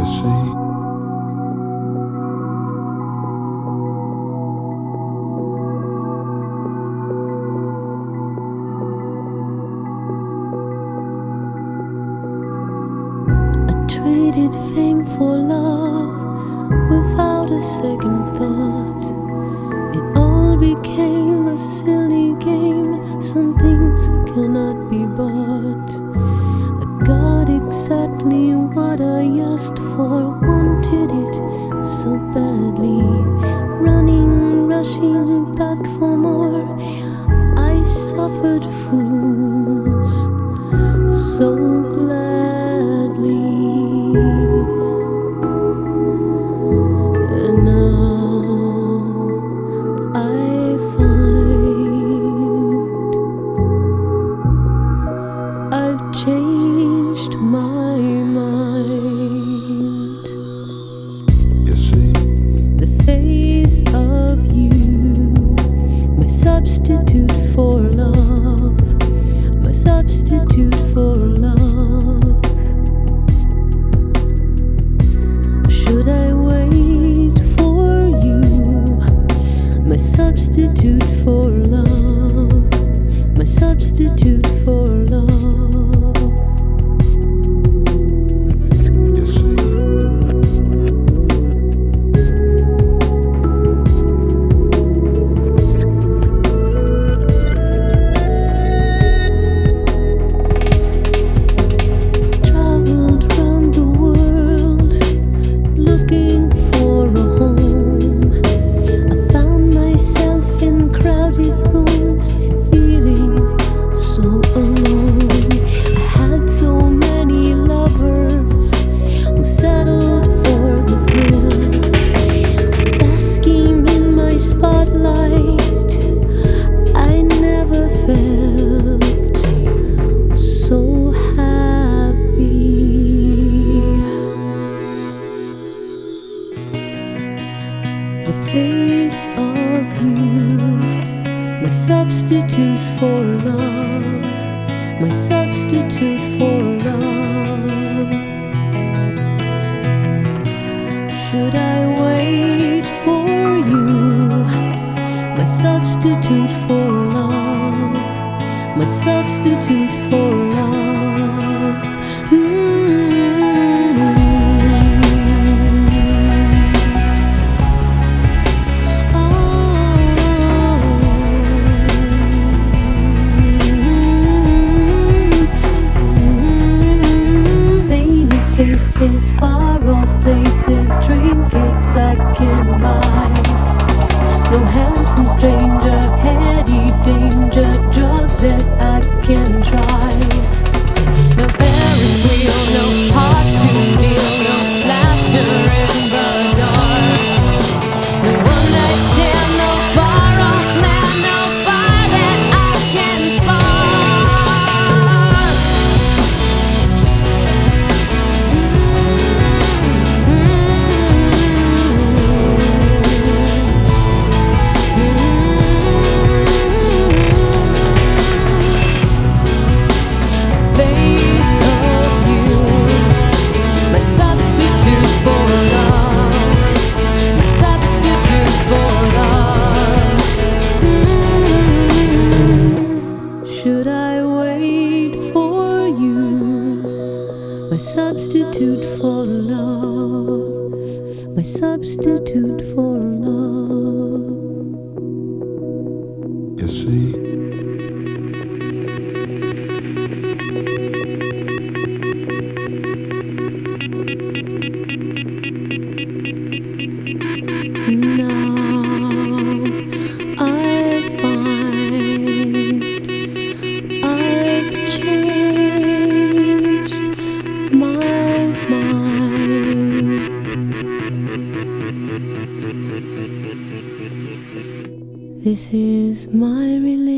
you see. traded fame for love without a second thought. what I asked for, wanted it so badly. Running, rushing back for more, I suffered for. face of you, my substitute for love, my substitute for love. Should I wait for you, my substitute for love, my substitute for love? No handsome stranger, heady danger, drug that I can try. my substitute for love. You see? This is my religion.